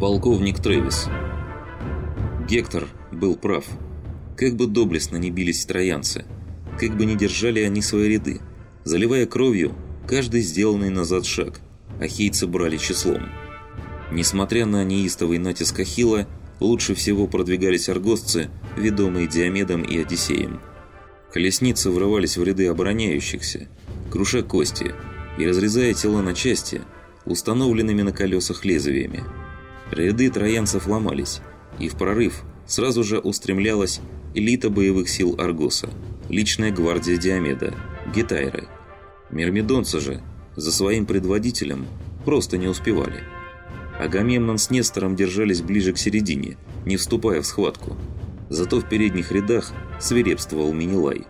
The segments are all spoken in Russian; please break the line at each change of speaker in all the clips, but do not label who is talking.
Полковник Трэвис. Гектор был прав. Как бы доблестно не бились троянцы, как бы не держали они свои ряды, заливая кровью каждый сделанный назад шаг, ахейцы брали числом. Несмотря на неистовый натиск Ахилла, лучше всего продвигались аргостцы, ведомые Диомедом и Одиссеем. Колесницы врывались в ряды обороняющихся, круша кости и разрезая тела на части, установленными на колесах лезвиями. Ряды троянцев ломались, и в прорыв сразу же устремлялась элита боевых сил Аргоса, личная гвардия Диомеда, Гетайры. Мирмидонцы же за своим предводителем просто не успевали. Агамемнон с Нестором держались ближе к середине, не вступая в схватку. Зато в передних рядах свирепствовал Минилай.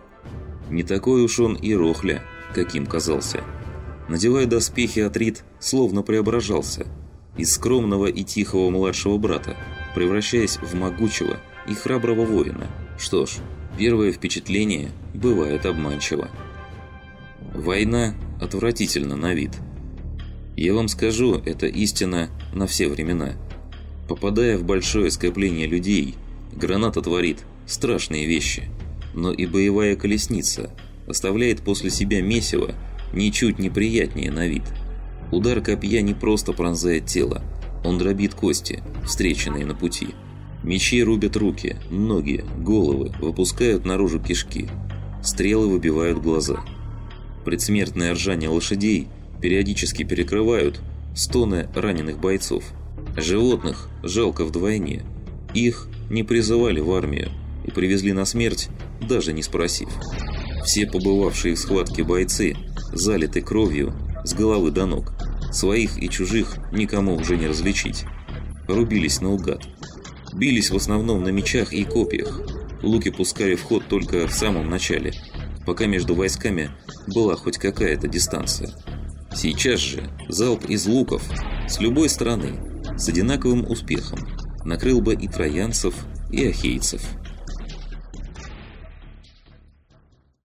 Не такой уж он и рохля, каким казался. Надевая доспехи, Атрит словно преображался – из скромного и тихого младшего брата, превращаясь в могучего и храброго воина. Что ж, первое впечатление бывает обманчиво. Война отвратительна на вид. Я вам скажу, это истина на все времена. Попадая в большое скопление людей, граната творит страшные вещи. Но и боевая колесница оставляет после себя месиво ничуть неприятнее на вид – Удар копья не просто пронзает тело, он дробит кости, встреченные на пути. Мечи рубят руки, ноги, головы, выпускают наружу кишки. Стрелы выбивают глаза. Предсмертное ржание лошадей периодически перекрывают стоны раненых бойцов. Животных жалко вдвойне. Их не призывали в армию и привезли на смерть, даже не спросив. Все побывавшие в схватке бойцы залиты кровью с головы до ног. Своих и чужих никому уже не различить. Рубились наугад. Бились в основном на мечах и копьях. Луки пускали в ход только в самом начале, пока между войсками была хоть какая-то дистанция. Сейчас же залп из луков с любой стороны с одинаковым успехом накрыл бы и троянцев, и ахейцев.